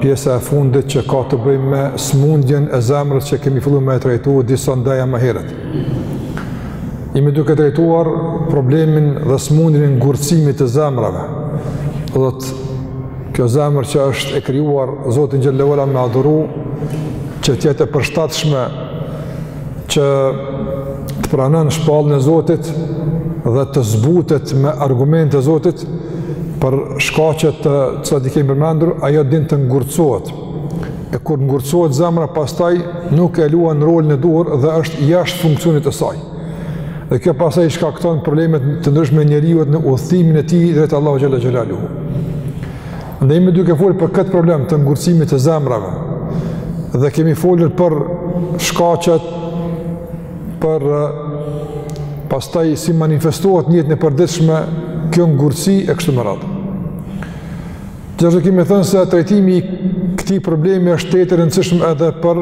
pjesa e fundit që ka të bëjë me smundjen e zemrës që kemi fillu me e trajtu disa ndaja më herët. Jemi duke trajtuar problemin dhe smundjen e ngurtësimit të zemrave. Do thotë kjo zemër që është e krijuar Zotin xhel-le ve ala me adhuru që të jetë e përshtatshme që të pranon shpalljen e Zotit dhe të zbutet me argumentet e Zotit për shkaqet të cilat i kemi përmendur, ajo din të ngurtësohet. E kur ngurtësohet zemra, pastaj nuk e luan rolin e duhur dhe është jashtë funksionit të saj. Dhe kjo pastaj i shkakton probleme të ndryshme njeriut në udhëtimin e tij drejt Allahut xhel-le xhelaluhu. Ne jemi duke folur për këtë problem të ngurtësimit të zemrave dhe kemi folur për shkaqet por pastaj si manifestohet në jetën e përditshme kjo ngurtësi e kështu me radhë. Gjithashtu kemi thënë se trajtimi i këtij problemi është tejet i rëndësishëm edhe për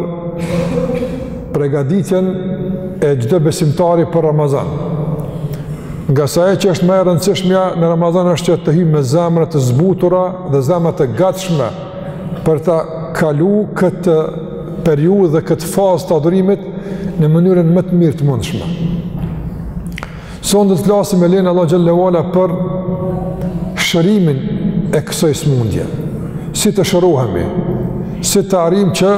pregaditjen e çdo besimtari për Ramazan. Ngase ajo që është më e rëndësishmja në Ramazan është që të hyjmë me zemra të zbutura dhe zemra të gatshme për ta kalu këtë periudhë dhe këtë fazë të adhurimit në mënyrën më të mirë të mundshme. Sonte do të flasim me lejen e Allahut xhel-le ve ala për shërimin e kësaj smundje. Si të shërohemi, si të arrijmë që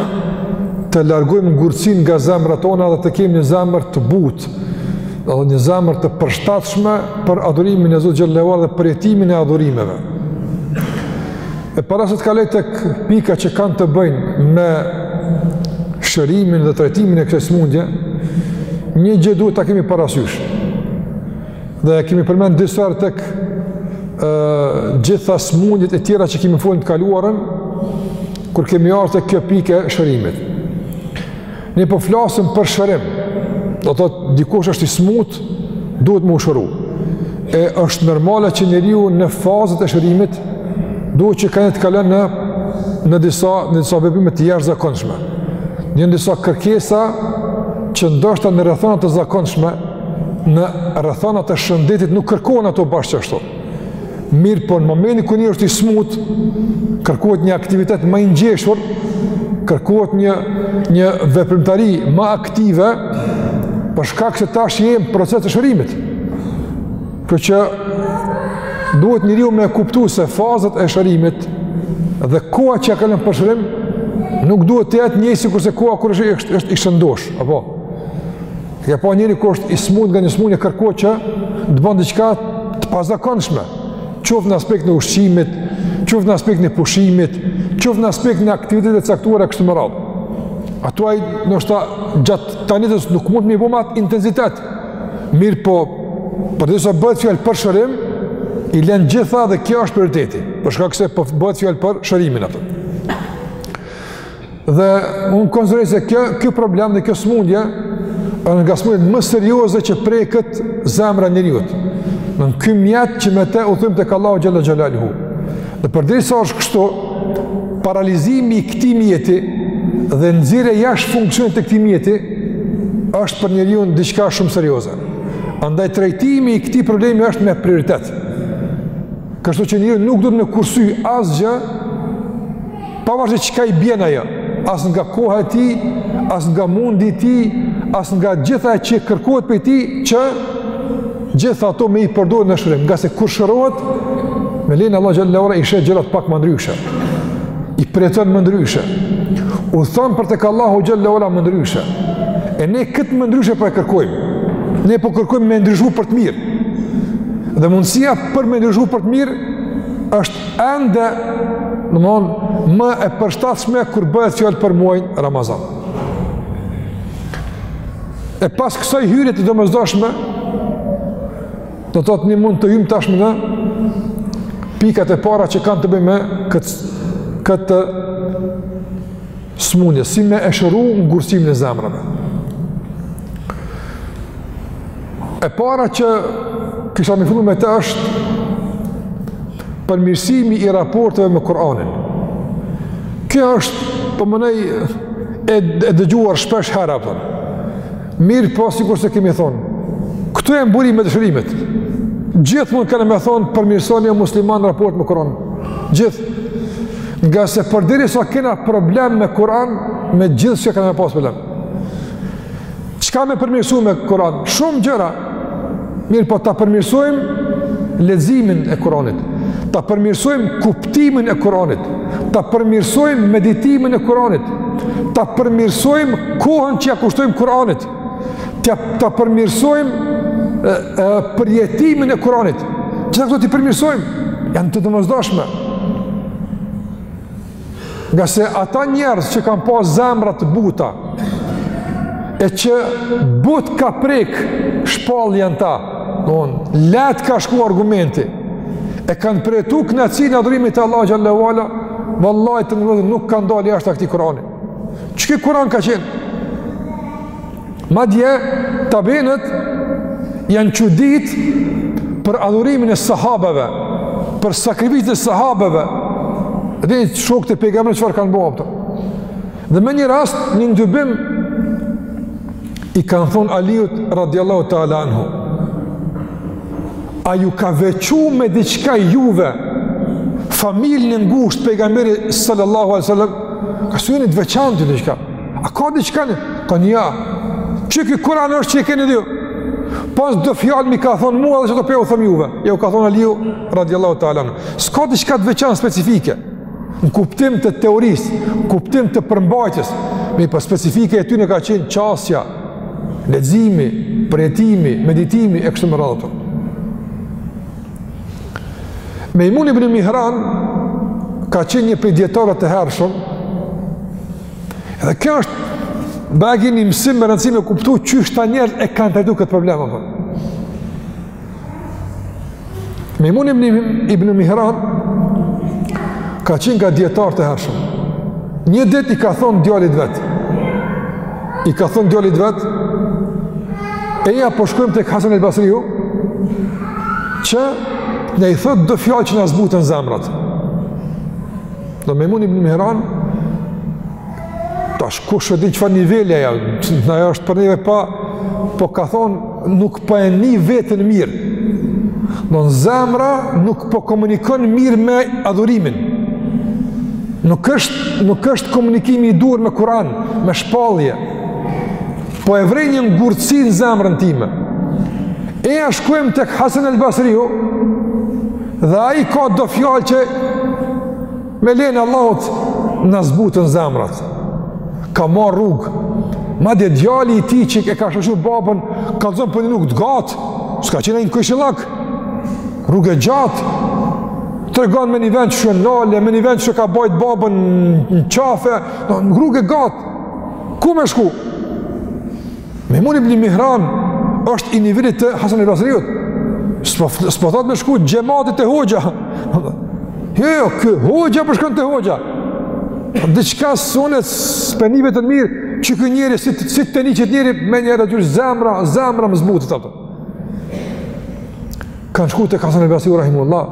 të largojmë ngurtësinë nga zemrat tona dhe të kemi një zemër të butë, dhe një zemër të përshtatshme për adhurimin e Zotit xhel-le ve ala dhe përjetimin e adhurimeve. E para se të kaloj tek pikat që kanë të bëjnë me shërimin dhe trajtimin e kësaj sëmundje, një gjë duhet ta kemi parasysh. Dhe e kemi përmend disa herë tek të gjitha sëmundjet e tjera që kemi folë në të kaluarën kur kemi ardhur tek kjo pikë e shërimit. Ne po flasim për shërim. Do thotë dikush është i smutë, duhet me u shëru. E është normale që njeriu në fazat e shërimit duhet që ka me të kalon në në disa në disa veprime të jashtëzakonshme. Në në disa kërkesa që ndoshta në rrethana të zakonshme në rrethana të shëndetit nuk kërkohen ato bash ashtu. Mirëpo në momentin kur njeriu është i smutë, kërkohet një aktivitet më i ngjeshur, kërkohet një, një veprimtari më aktive, për shkak se tash je në proces të shërimit. Kështu që duhet njeriu me kuptu se fazat e shërimit dhe koha që e kalon për shërim, nuk duhet të jetë njëjtë sikurse koha kur është, është, është i shëndoshë. Apo? Ja pra njeriu kur është i smutë nga një smundje kërkon që të bën diçka të pazakonshme, qoftë në aspektin e ushqimit, qoftë në aspektin e pushimit, qoftë në aspektin e aktiviteteve të caktuara e kështu me radhë. Ato që ai ndoshta gjatë tanit nuk mund t'i bën me atë intensitet. Mirëpo, përderisa bëhet fjalë për shërim, i len të gjitha dhe kjo është prioriteti. Për shkak se po bëhet fjalë për shërimin atë. Dhe unë konsideroj se kjo, ky problem dhe kjo smundje është nga smundjet më serioze që preket zemra e njeriut. Domethënë ky mjet që me te udhëtojmë tek Allahu xhel-le xhelaluhu. Dhe përderisa është kështu, paralizimi i këtij mjeti dhe nxjerrja jashtë funksionit të këtij mjeti është për njeriun diçka shumë serioze. Andaj trajtimi i këtij problemi është me prioritet. Kështu që njeriu nuk duhet me kursy asgjë Pavarësisht çka i bjen ajo, as nga koha e tij, as nga mundi i tij, as nga gjithë ajo që kërkohet prej tij, që të gjitha ato me i përdor në shërim, ngase kur shërohet, me lejen e Allahut xhel-le ve ala i sheh gjërat pak më ndryshe, i përjeton më ndryshe, udhëton për tek Allahu xhel-le ve ala më ndryshe, e ne këtë më ndryshe po e kërkojmë, ne po kërkojmë me ndryshu për të mirë, dhe mundësia për me ndryshu për të mirë, është ende domethënë më e përshtatshme kur bëhet fjalë për muajin Ramazan. E pas kësaj hyrje të domosdoshme, domethënë mund të hyjmë tashmë në pikat e para që kanë të bëjnë me këtë, këtë smundje, si me e shëru ngurtësimin e zemrave. E para që kisha me fillu me të është përmirësimi i raporteve me Kur'anin. Kjo është, po mendoj, e, e dëgjuar shpeshherë, po. Mirëpo, sikurse kemi thonë, këto janë burimet e shërimit. Gjithmonë kena me thonë përmirësoni o muslimanë raportet me Kur'anin. Gjithë. Ngase përderisa kena problem me Kur'an, me gjithçka kena me pas problem. Çka me përmirësu me Kur'an? Shumë gjëra. Mirëpo ta përmirësojmë leximin e Kur'anit. Ta përmirësojmë kuptimin e Kur'anit. Ta përmirësojmë meditimin e Kur'anit. Ta përmirësojmë kohën që ia kushtojmë Kur'anit. Ta ta përmirësojmë përjetimin e Kur'anit. Gjitha këto t'i përmirësojmë. Janë të domosdoshme. Ngase ata njerëz që kanë pas zemra të buta, e që butë ka prek shpallja në ta, domethënë, lehtë ka shku argumenti, e kanë përjetu knaqsinë e adhurimit të Allahut xhel-le ve ala, vallahi ata njerëz nuk kanë dalë jashtë këtij Kurani. Që ky Kuran ka qenë Madje, tabiinët janë çuditë për adhurimin e sahabeve, për sakrificat e sahabeve, dhe shokët e Pejgamberit çfarë kanë bo, apo. Dhe me një rast, një tubim, i kanë thonë Aliut radiallahu ta'ala anhu, a ju ka veçu me diçka juve, familjen e ngushtë, Pejgamberi sallallahu alaihi sallam, ka së ju një të veçantë të diqka, A ka diçka? Ai ka thonë, jo. Qeky Kuran është që e keni edhe ju. Pos do fjalë m'i ka thonë mua dhe që po ju thom juve. Ju ka thonë Aliu, radiallahu ta'ala. S'ka diçka të veçantë specifike. Në kuptim të teorisë, kuptim të përmbajtjes. Mirëpo specifikë e tyne ka qenë qasja, leximi, përjetimi, meditimi, e kështu me radhë. Mejmun ibni Mihran, ka qenë një prej dijetarëve të hershëm, Edhe kjo është bajagi një mësim me rëndësi me kuptu qysh ata njerëz e kanë trajtu këtë problem, apo. Mejmun ibn, ibn Mihran ka qenë nga dijetarë të hershëm. Një ditë i ka thonë djalit vet. I ka thonë djalit vet, eja po shkojmë tek Hasan el Basriu, që na i thotë do fjalë që na zbuten zemrat. Domthonë Mejmun ibn Mihran, tash kush e di çfarë niveli ajo, ajo është për neve pa, po ka thonë nuk pa po e ni veten mirë. Domthonë zemra nuk po komunikon mirë me adhurimin. Nuk është, nuk është komunikimi i duhur me Kur'an, me shpallje. Po e vërej një ngurtësi në zemrën time. Eja shkojmë tek Hasan el Basriu, dhe ai ka do fjalë që me lejen e Allahut na zbuten zemrat. Ka marrë rrugë, madje djali i tij që e ka shoqëru babën, kallzon për një rrugë të gatë, s'ka qenë një kojshillak, rrugë e gjatë, tregon me një vend që u nalën, me një vend e ka bajt babën në qafë, rrugë e gatë, Ku me shku? Mejmun ibni Mihran, është i nivelit të Hasan el Basriut. S'po thotë me shku xhemati te hoxha. Jo, jo, ky hoxha po shkon te hoxha. Diçka sonte s'po e ni veten mirë, qeky njeri, si, si ta ni qetë njeri, menjëherë zemra, zemra më zbutet, apo. Kanë shku të Hasan al-Basri rahimullah,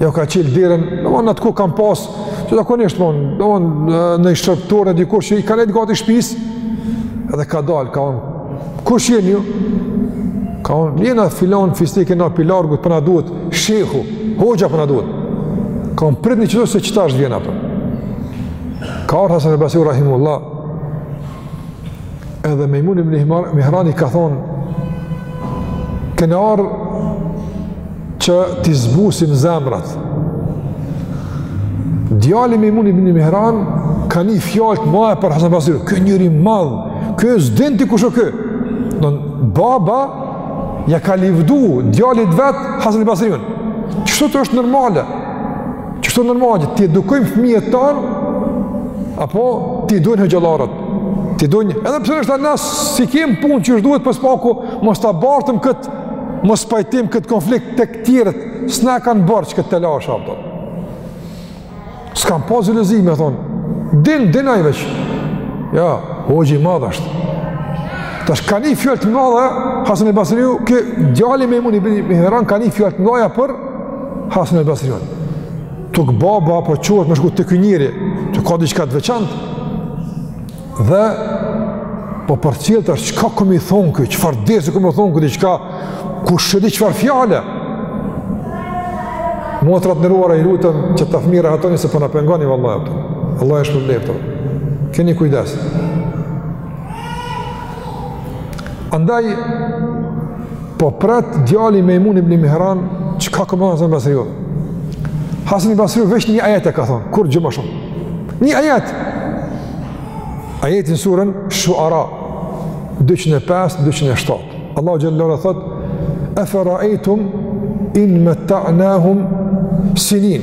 ja ka çel derën, domthonë atë ku kanë pas, që do konisht von, domthonë në një shërbëtor në dikush që i ka lënë gati shtëpisë, edhe ka dal, ka thonë. Kush jeni ju? Ka thonë, jena filon fisteki, na prej largut po na duhet shehu, hoxha po na duhet. Ka thonë pritni çdo se qetash vjen apo. Ka Hasan al-Basri rahimullah, Edhe Mejmun ibn Mihrani ka thonë, kena ardh që t'i zbusim zemrat. Djali i Mejmun ibn Mihran ka ni fjalët ma e për Hasan Basriun, ky njeri i madh, ky s'din ti kush o ky. Ën baba, ja ka livdu djalit vet Hasan Basriun. Qështu të është normale? Qështu të normale? T'i edukojmë fëmijët tanë, apo t'i dojnë hoxhallarët? T'i dunë, edhe përse është anas, si kem punë që është duhet për spaku, mos ta bartim këtë, mos bartim këtë konflikt te tjerët, s'na kanë bërë që këta telashe, apo. S'kanë pa zilëzime, thonë, din, din ai veç. Ja, hoxhë i madh është. Tash ka ni fjalët mdha, Hasan e Basriu, ky djali i Mejmun ibn Mihran, ka ni fjalët mdha për Hasan e Basriun. Tuk baba apo çohet me shku te ky njeri, që ka diçka të veçant, dhe po përcjell tash, çka ka me thonë ky, çfarë dersi ka me thonë ky, diçka kushedi çfarë fjale. Motrat e nderuara i lutem që ta fëmijët rahatoni se po na pengoni, vallahi, Allahu ju shpërbleftë. Keni kujdes. Andaj, po pret djali i Mejmun ibn Mihran, çka ka me Hasan Basriu? Hasan Basriu veç një ajet e ka thonë, kurrgjë ma shumë? Një ajet! Ajeti n'suren Shuara, 205-207. Allahu te ala thotë, efera'ejtum in metta'nahum sinin.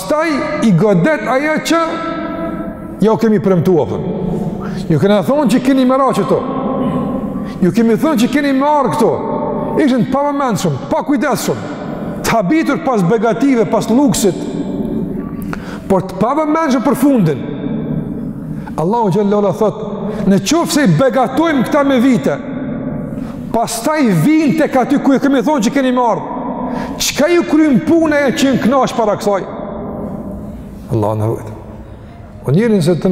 Pastaj i godet aja që ja u kemi premtua atyne. Ju kena thonë që keni me marr këto. Ju kemi thonë që keni me marr këto. Ishin të pavëmendshëm, të pakujdesshëm. Të habitur pas begative, pas luksit. Por të pavëmendshëm për fundin. Allahu te ala thot, në qoftë se i begatojmë këta me vite, Pastaj vijnë tek aty ku u kemi thonë që keni me ardh. Çka ju kryn punë ajo që jeni knaq para kësaj? Allahu na rujt. O njeri nëse të,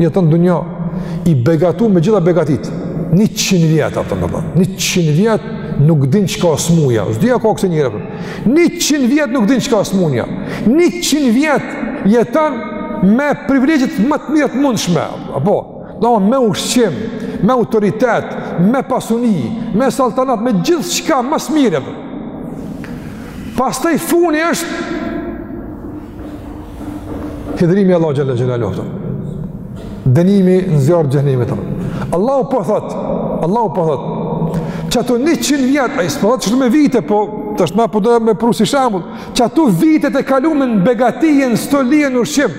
jeton n'dunja, i begatu me gjitha begatit. Njëqind vjet, apo, dhe. Njëqind vjet nuk din çka a smuja. S'di a ka ksi njeri. Po. Njëqind vjet nuk din çka a smuja. Njëqind vjet jeton me privilegjet më të mira të mundshme. Apo, Do me ushqim, me autoritet, me pasuni, me saltanat, me gjithçka ma s'miri. Pastaj funi është hidhërimi i Allahut xhel-le xhelaluhu. Dënimi në zjarr të xhehenemit. Allahu po thot, Allahu po thot, qato njëqind vjet, ai s'po thot qashtu me vite, po tash na po dojmë me pru si shembull, qato vitet e kalume në begatinë, stolinë, ushqim,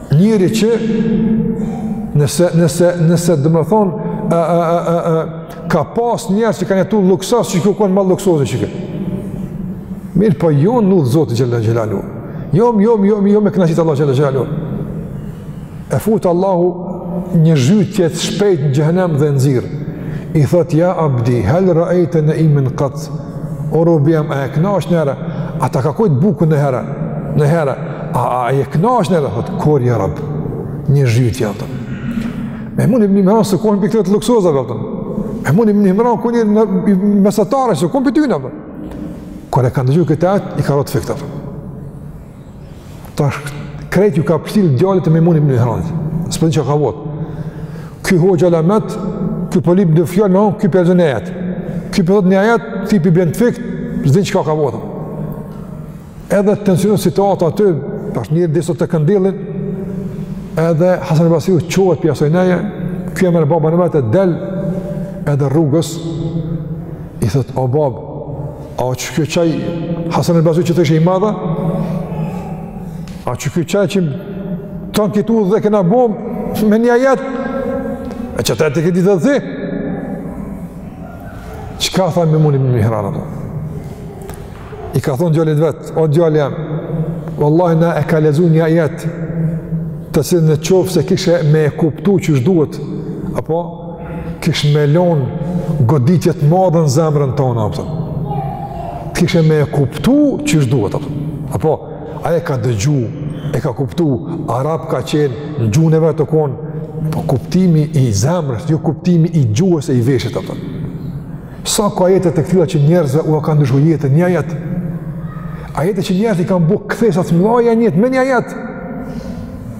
Njeri që nëse nëse nëse domethonë ë ë ë ë ka pas njerëz që kanë jetu luksoz, qiky u kon ma luksozi që ka. Mirëpo jo në udhë të Zotit xhel-le xhelaluhu. Jo, jo, jo, jo me e kënaq Allahun xhel-le xhelaluhu. E fut Allahu një zhytje të shpejtë në xhehenem dhe e nxirr. I thotë, ja abdi, hel raejte naimen kat, O robi jam, a e kënaqsh në herë? A ta kakojt bukën në herë? Në herë, a, a, a e kënaqsh në herë? Thot, kur një rëb, një zhyt jam të. Me mund i më një mëra se kohën për këtë të luksoza, vëllë. Me mund i më një mëra ku një në mesatare, se kohën për ty në, vëllë. Kër e ka ndëgju këtë atë, i ka rotë fikta, vëllë. Tash krejt ju ka pështjell djalit të Mejmun ibn Mihranit. S'po din çka ka vot. Ky hoxha alamet, ky po lyp një fjalë, no, ky po lexon ajet. Ky po thotë një ajet, këtij po i bjen t'fikt, s'din çka ka vot. Edhe u tensionu situata aty, tash derisa të këndellen, edhe Hasan Basriu çohet pi asaj neje, ky e merr babën e vet del edhe rrugës i thotë o babë A qiky o qaj Hasan el Basri që thoshe i madh a? A qiky o qaj që tan kit udhë e kena bo me një ajet? E qatë ajet e ke dit edhe ti? Çka tha Mejmun ibn Mihran, apton? I ka thonë djalit vet, o djali jem, Wallahi na e ka lexu një ajet të cilin në qoftë se kishe me e kuptu qysh duhet, apton Kish me lon goditje të madhe në zemrën tonë, apton. Të kishe me e kuptu qysh duhet, apton. Apo, ai e ka dëgju, e ka kuptu, arab ka qenë, në gjuhën e vet u kon, po kuptimi i zemrës, jo kuptimi i gjuhës e i veshit, apton. Sa ka ajete të këtilla që njerëzve ua ka ndryshu jetën një ajet, ajete që njerëzit i kanë bo kthesat ma t'mdhaja në jetë, me një ajet,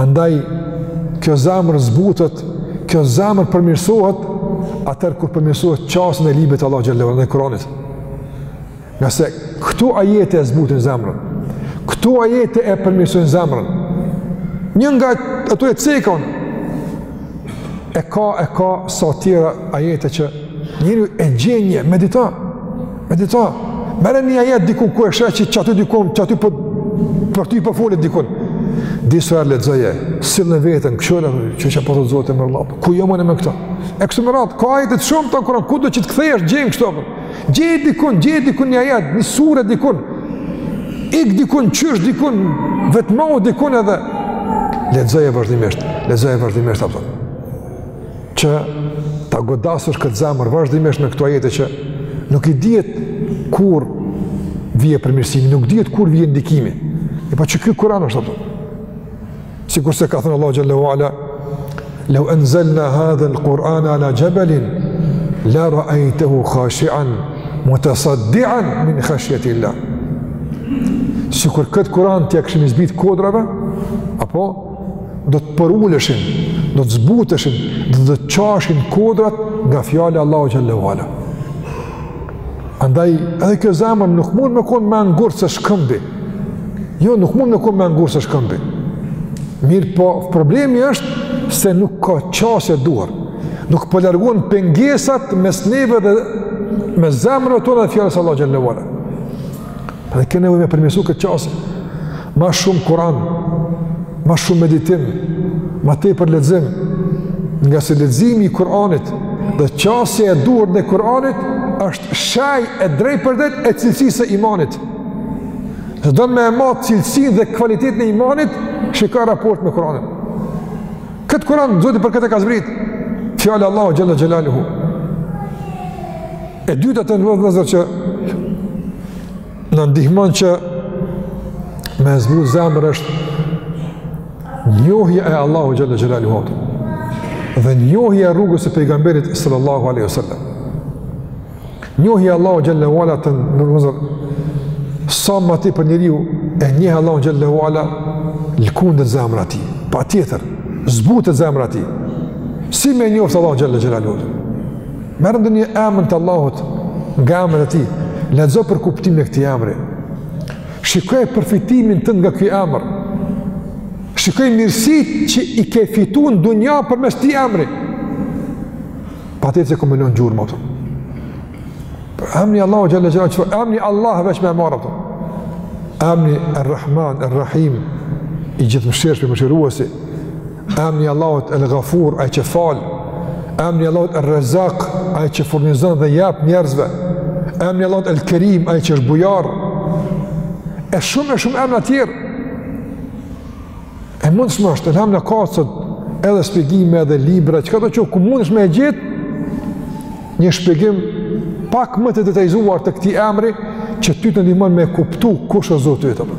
Andaj, kjo zemër zbutet, kjo zemër përmirësohet, atëherë kur përmirësohet qasja ndaj librit t'Allahut, ndaj Kuranit. Ngase këto ajete e zbutin zemrën, këto ajete e përmirësojnë zemrën. Një nga ato e cekëm, e ka, e ka sa tjera ajete që Njeri e gjen një, medito, medito, merr një ajet dikun ku e sheh që qaty dikun, qaty për, po, për ty për po folet dikun. Disa herë lexoje, sille në veten, kqyre, çka po don Zoti me thon, apton, ku jom unë me këta? E kështu me radhë, ka ajete shumë në Kuran, kudo që të kthehesh gjen kështu, apton? Gjen dikun, gjen dikun një ajet, një sure dikun, ik dikun, qysh dikun, vetmohu dikun edhe lexoje vazhdimisht, lexoje vazhdimisht, apton. që ta godasësh këtë zemër vazhdimisht me këto ajete që nuk i dihet kur vije përmirësimi, nuk dihet kur vije ndikimi. E pa që ky Kuran është, apo. Sikurse ka thënë Allahu xhele ue ala, Leu enzelna hadhel Kur'ane ala xhebelin, le raejtehu khashian mutesaddian min khashjetil-lah. Sikur këtë Kuran t'ia kishim zbrit kodrave, apo, do të përuleshin, do të zbuteshin, do të çaheshin kodrat nga fjala e Allahut xhele ue ala. Andaj, edhe kjo zemër nuk mund me konë më e ngurtë se shkëmbi. Jo, nuk mund me konë më e ngurtë se shkëmbi. Mirëpo problemi është se nuk ka qasje të duhur. Nuk po largohen pengesat mes neve dhe mes zemrave tona dhe fjalës së Allahut xhele ue ala. Dhe kem nevojë me përmirësu këtë qasje, ma shumë Kuran, ma shumë meditim, ma tepër lexim, ngase leximi i Kuranit dhe qasja e duhur ndaj Kuranit, është shenjë e drejtpërdrejtë e cilësisë së imanit. Nëse don me e mat cilësinë dhe kualitetin e imanit, shiko raportin me Kuranin. Këtë Kuran, Zoti për këtë e ka zbrit, fjala e Allahut xhele xhelaluhu. E dyta, të nderuar vëllezër, që na ndihmon që me zbut zemrën është njohja e Allahut xhele xhelaluhu dhe njohja e rrugës së pejgamberit sallallahu alaihi wasallam. Njohja e Allahut xhele ue ala, të nderuar vëllezër, sa më tepër njeriu e njeh Allahun xhele ue ala lëkundet zemra e tij, patjetër, zbutet zemra e tij. Si me njoft Allahun xhele xhelaluhu? Merr ndonjë emër të Allahut nga emrat e tij. Lexo për kuptimin e këtij emri. Shikoj përfitimin tënd nga ky emër. Shikoj mirësitë që i ke fituar në dunja përmes këtij emri. Patjetër ka me lon gjurmë, apo. Emri i Allahut xhele xhelaluhu, emri Allah veç me e marr, apo. Emri Ar-Rahman, Ar-Rahim, i gjithëmëshirshmi, mëshiruesi, emni i Allahut El Ghafur, ai që fal, emni i Allahut El Rezak, ai që furnizon dhe jep njerëzve, emni i Allahut El Kerim, ai që është bujar. E shumë e shumë emra të tjerë. E mundshme është, për emra ka sot edhe shpjegime edhe libra, çka do të thotë ku mundesh me gjet një shpjegim pak më të detajzuar të këtij emri që ty të ndihmon me kuptu kush është Zoti i tij.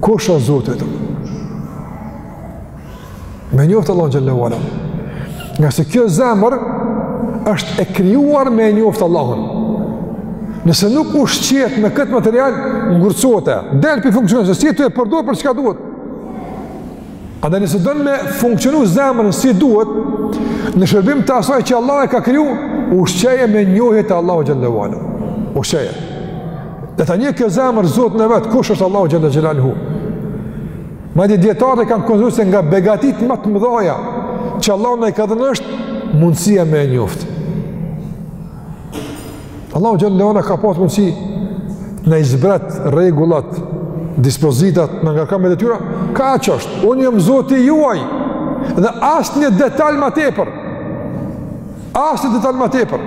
Kush është Zoti i tij? Me njoftë Allah xhel-le ue ala. Ngase kjo zemër është e krijuar me njoftë Allahun. Nëse nuk ushqehet me këtë material, ngurtësohet. Del pi funksionit, se s'je tu e përdor për çka duhet. Andaj nëse don me funksionu zemërën si duhet, në shërbim të asaj që Allah e ka kriju, ushqeje me njohjet e Allahut xhel-le ue ala. Ushqeje. Dhe ta njeh kjo zemër Zotin e vet, kush është Allahu xhel-le xhelaluhu? Madje dietarët e kanë konsideruar se nga begatitë ma të mëdhaja që Allahu na i ka dhënë është mundësia me e njoftë. Allahu xhel-le ue ala ka pas mundësi na i zbret rregullat, dispozitat na ngarku me to, kaq është. Unë jam Zoti juaj dhe asnjë detaj ma tepër. Asnjë detaj ma tepër.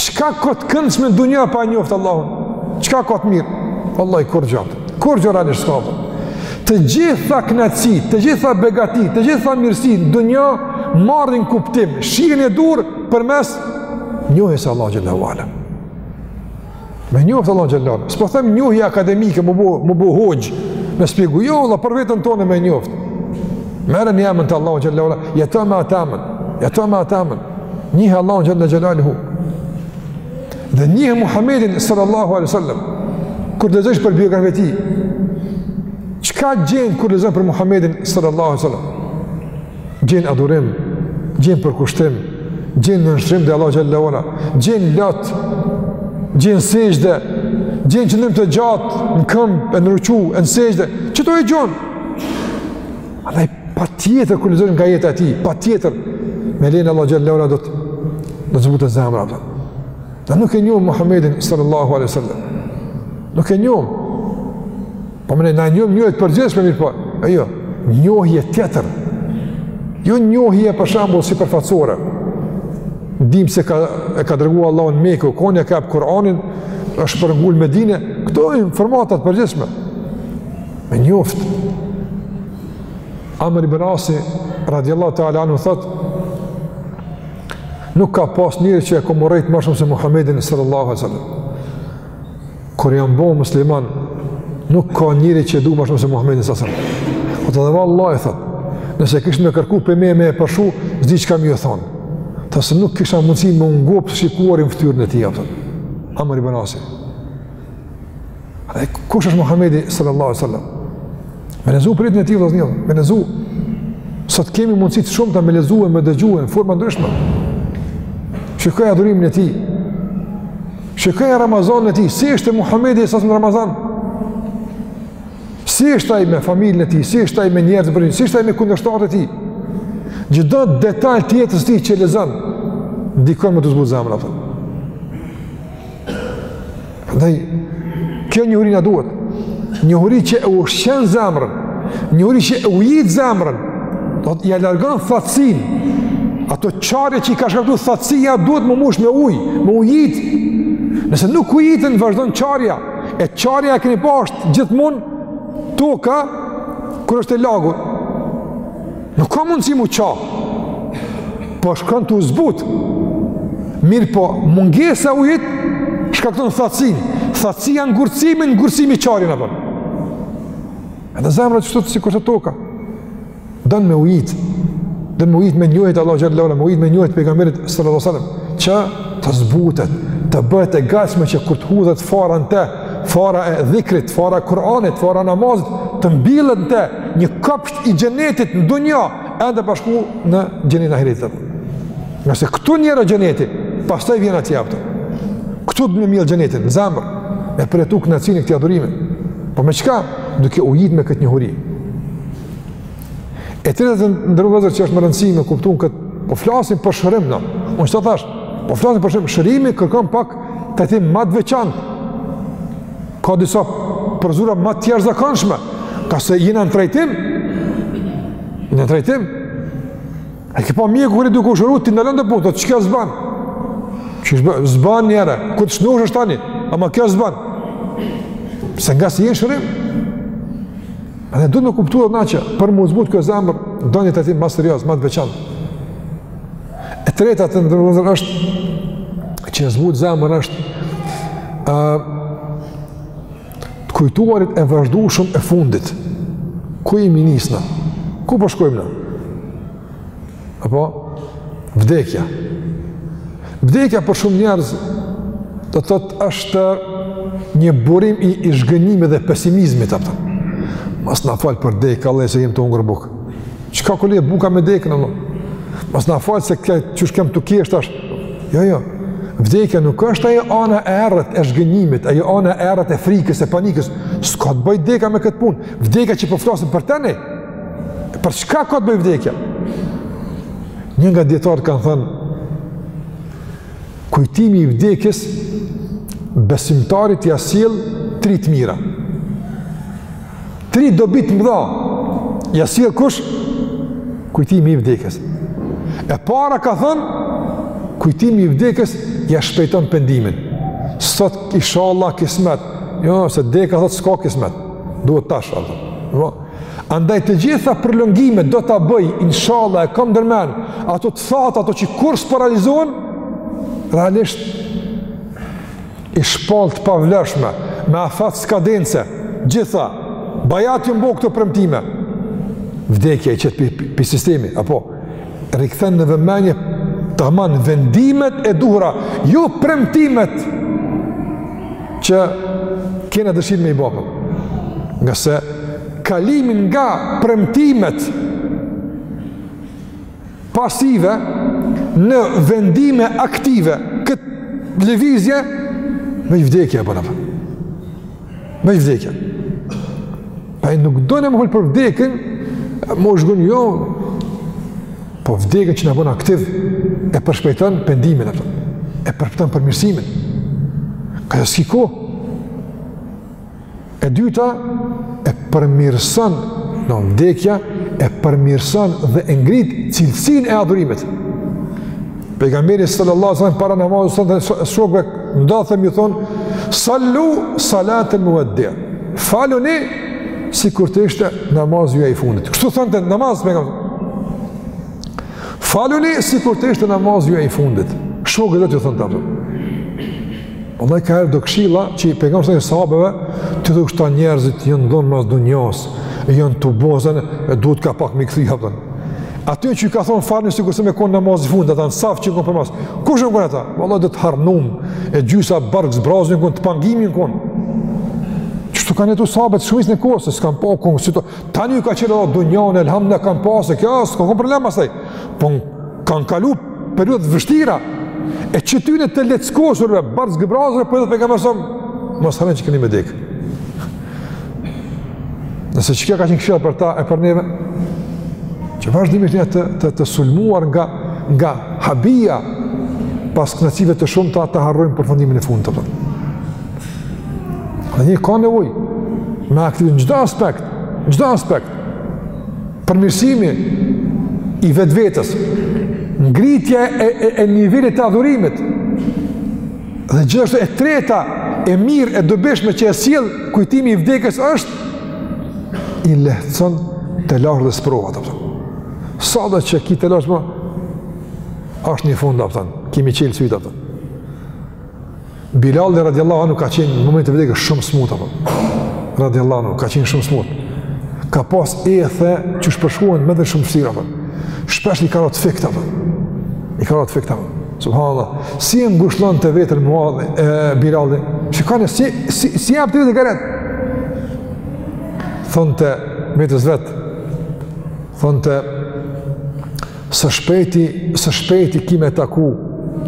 Çka ka të këndshme në dunja pa njoftë Allahun? Çka ka të mirë? Vallahi kurgja, kurgja hiç s'ka. Të gjitha knaqësitë, të gjitha begatitë, të gjitha mirësitë në dunja marrin kuptim, shijen e duhur përmes njohjes së Allahut xhel-le ue ala. Me njoftë Allahun xhel-le ue ala, s'po them njohje akademike, m'u bo, m'u bo hoxhë, me spjegu, jo Allah, për veten tonde me njoftë. Merre një emën të Allahut xhel-le ue ala, jeto me atë emën, jeto me atë emën, njihe Allahun xhel-le xhelaluhu. Dhe njihe Muhammedin sallallahu alai sallam, kur lexojsh për biografi të tij, çka gjen kur lexon për Muhammedin sallallahu alai sallam? gjen adhurim, gjen përkushtim, gjen nënshtrim ndaj Allahut xhel-le ue ala, gjen lot, gjen sexhde, gjen qëndrim të gjatë, në këmbë, e në ruku, e në sexhde, qëto i gjen? Andaj, patjetër, kur lexon nga jeta e tij, patjetër, me lejen e Allahut xhel-le ue ala do të, do të zbutet zemra, dhe. Dhe nuk e njohim Muhammedin sallallahu alai sallam, nuk e njohim, Po mendoj, njohim njohje të përgjithshme mirëpo. Ajo, njohje tjetër. Jo njohje për shembull sipërfaqësore. Dim se ka e ka dërguar Allahu në Mekë, ku ia ka dhënë Kur'anin, është shpërngul Medinë, këto informata të përgjithshme. Me njoft. Amr ibn Asi radiallahu ta'ala anu thot nuk ka pas njeri që e kom urrejt ma shumë se Muhammedin sallallahu sallam kur jam bo musliman, nuk ka njeri që e du ma shumë se Muhammedin sasëm. Thotë vallahi thotë, nëse kishë me kërku për me e me e përshu, zdi që kam ju e thonë. Thotë se nuk kisha mundësi m'u ngopë të shikuarit në ftyrën e tij, ja pëtën. Amr ibn Asi. Kush është Muhammedi sallallahu sallam? Me lexu për jetën e tij, vëllezër, me lexu. Sot kemi mundësi të shumta me lexu e me dëgju e në forma të ndryshme. Shikoje adhurimin e tij, Shikoje Ramazanin e tij, si ishte Muhammedi alejhi selam në Ramazan? Si ishte ai me familjen e tij, si ishte ai me njerëz bërinë, si ishte ai me kundërshtarët e tij? Çdo detaj të jetës tij që lexon, ndikon me t'u zbutë zemra, të. Prandaj, kjo njohuri na duhet, njohuri që e ushqen zemrën, njohuri që e ujit zemrën, Do t'ia largon thatësinë. Ato çarje që i ka shkaktu thatësia duhet m'u mush me ujë, me ujit. Nëse nuk ujiten vazhdon çarja, e çarja e keni pa është gjithmonë toka kur është e lagur nuk ka mundësi m'u ça. Po shkon tu u zbut. Mirëpo, mungesa e ujit shkakton thatësinë. Thatësia ngurtësimin, ngurtësimi çarjen, apo. Edhe zemra kështu sikurse toka don me ujit. Don me ujit me njoht Allahun xhelle ve ala, me ujit me njoht pejgamberin sallallahu alaihi wasallam, që të zbutet, të bëhet e gatshme që kur të hudhet fara në të, fara e dhikrit, fara e Kur'anit, fara e namazit, të mbillet në të një kopsht i xhenetit në dunja, ende pa shku në xhenetin e ahiretit. Nëse këtu njëherë xheneti, pastaj vjen atje apo. Këtu do me mjell xhenetin në zemër, me përjetu kënaqësinë e këtij adhurimi. Po me çka? duke ujitë me këtë njohuri. E treta të nderuar vëllezër që është me rëndësi me kuptu na këtë, po flasim për shërim na, unë ç'të thashë, po flasim për shërim, shërimi kërkon pak trajtim ma të veçantë, ka disa procedura ma të tjera se zakonshme, ka se jena në trajtim, jena në trajtim, E ke pa mjeku kur je duke u shëru, t'i ndalon do punë, të që kjo s'ban? Që shbë, s'ban njëherë, kur të shnoshesh tani, ama kjo s'ban. Se ngase je në shërim. Edhe duhet me kuptu edhe na që, për m'u zbut kjo zemër, do një trajtim ma serioz, ma të veçantë. E treta të nderuar vëllezër është, që zbut zemrën është, uh, Të kujtuarit e vazhdueshëm e fundit. Ku jemi nis na? Ku po shkojmë na? Apo vdekja. Vdekja për shumë njerëz do të thotë është një burim i, i zhgënjimit dhe pesimizmit apo. Mos na fol për dekë, Allah se jemi tu hangër bukë. Çka ka lidhje buka me dekën apo? Mos na fol se kështu jem tu kesh tash. Jo, jo. Vdekja nuk është ajo ana e errët e zhgënjimit, ajo ana e errët e frikës e panikës. S'ka të bëj deka me këtë punë. Vdekja që po flasim për të ne. Për çka ka të bëj vdekja? Një nga dijetarët kanë thënë Kujtimi i vdekjes besimtarit ja sjell tri të mira. Tri dobi të mëdha. Ja sjell kush? Kujtimi i vdekjes. E para ka thënë kujtimi i vdekjes ja shpejton pendimin. Sot inshallah kismet. Jo, se deka thot s'ka kismet. Duhet tash atë. Andaj të gjitha prolongimet do ta bëj, inshallah e kam ndërmend, ato të thatë, ato që kurrë s'po realizohen, realisht i shpall të pavleshme, me afat skadence, t'gjitha, bajat ju mbo këto premtime, vdekja i qet prej sistemi, apo, Rikthen në vëmendje tamam vendimet e duhura, jo premtimet që kena dëshirë me i bo. Ngase kalimin nga premtimet pasive në vendime aktive këtë lëvizje veç vdekja e bon. Veç vdekja. Pra nuk dona me fol për vdekën, me u zhgënjy jo, po vdekën që na bon aktiv, e përshpejton pendimin, e, e përshpejton përmirësimin. Ka jo s'ki kohë. E dyta, e përmirëson, në vdekja, e përmirëson dhe e ngrit cilësinë e adhurimit. Pejgamberi sallallahu alaihi wasallam para namazit sa të shokëve ndodhëm i thon sallu salaten muveddi. Faluni sikur të ishte namazi i fundit. Kështu thonte namaz me gjatë. Faluni sikur të ishte namazi i fundit. Shokët do të thon ta. Andaj ka ardhur këshilla që i pejgamberi sa i sahabeve të thotë këta njerëzit janë dhon mas dunjos, janë tubozën e duhet ka pak me kthy hapën. Aty që ka thon falni sikurse me kon namaz i fundit, ata në saf që i kon përmas. Kush janë ata? Valla do të harnum e gjysa barkzbrazt jon kon të pangim jon kon. Kshtu kanë jetu sahabet shumicën e kohës se s'kan pa kon si to. Tani ju ka qenë dhon dunjon, elhamdullah kanë pa se kjo s'ka kon problem asaj. Po kanë kalu periudha të vështira, e qatyne të leckosurve, barkzbrazurve, po i thot pejgamberi alejhi selam, mos harroni që këni me dekë. Nëse qekjo ka qenë këshilla për ta e për neve, që vazhdimisht jena të, të, të sulmuar nga, nga habia, pas kënaqësive të shumta ta harrojmë përfundimin e fundit. Dhe njeri ka nevojë, me aktivit në çdo aspekt, në çdo aspekt, Përmirësimi i vetvetes, ngritja e, e, e nivelit të adhurimit, dhe gjithashtu e treta e mirë e dobishme që e sjell kujtimi i vdekjes është i lehtëson telashet dhe sprovat. Sado që ki telashe është një fund, kupton, ke me i qel sytë, kupton. Bilali radiallahu anhu ka qenë në moment të vdekjes shumë smut, apo. Radiallahu anhu ka qenë shumë smut. Ka pas ethe që s'përshkruhen edhe shumë vështirë, apo. Shpesh i ka ra t'fikt, apo. I ka ra t'fikt, apo. Subhanallah. Si e ngushllonte veten muadhe e Bilali? Shikoni, si, si, si i jepte veti gajret? Thonte vetes vet, thonte Së shpejti, së shpejti ki me taku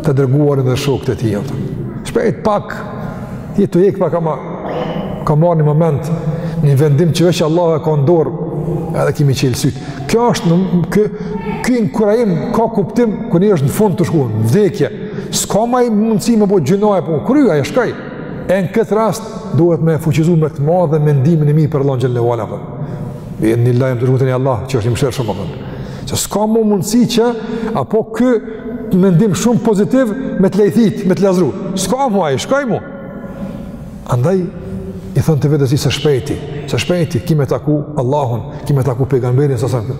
të dërguarin dhe shokët e tij, kupton. Shpejt pak, je tu hjek pak ama, ka me ardh një moment, një vendim që veç Allah e ka n'dorë, edhe ki me i qel sytë. Kjo është, në, ky, ky inkurajim, ka kuptim, kur njeri është në fund tu shku n'vdekje, s'ka ma ai mundësi me bo gjynahe, u kry, ai shkoi. E në këtë rast, duhet me fuqizu me të madhe mendimin e mirë për Allahun xhele ve ala, kupton. Dhe një lajmë të shkutën e Allah, që është i mëshirshëm, kupton. Se s'ka më mundësi që, apo ky mendim shumë pozitiv, me të lajthit, me të lazdru. S'ka më, ai shkoi më. Andaj, i thonte vetes së shpejti, së shpejti, ki me taku Allahun, ki me taku pejgamberin, së sërë.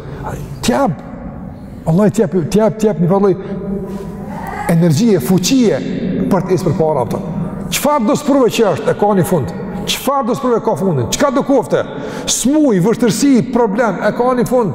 T'jep, vallahi t'jep, t'jep, t'jep njëfarë lloj, energjie, fuqie, për të ecë përpara, kupton. Çfarëdo sprove që është, e ka një fund. Çfarëdo sprove ka fundin, çkado koftë, smuj, vështirësi, problem, e ka një fund.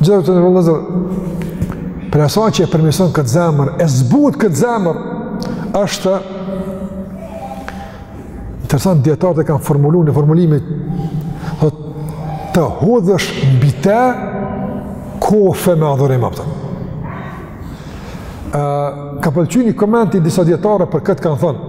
Gjithashtu vëllezër, prej asaj që e përmirëson këtë zemër, e zbut këtë zemër, është interesant dijetarët e kanë formulu në formulimin të hodhësh mbi te kofe me adhurim kupton. M'ka pëlqy një koment i disa dijetarëve për këtë kanë thënë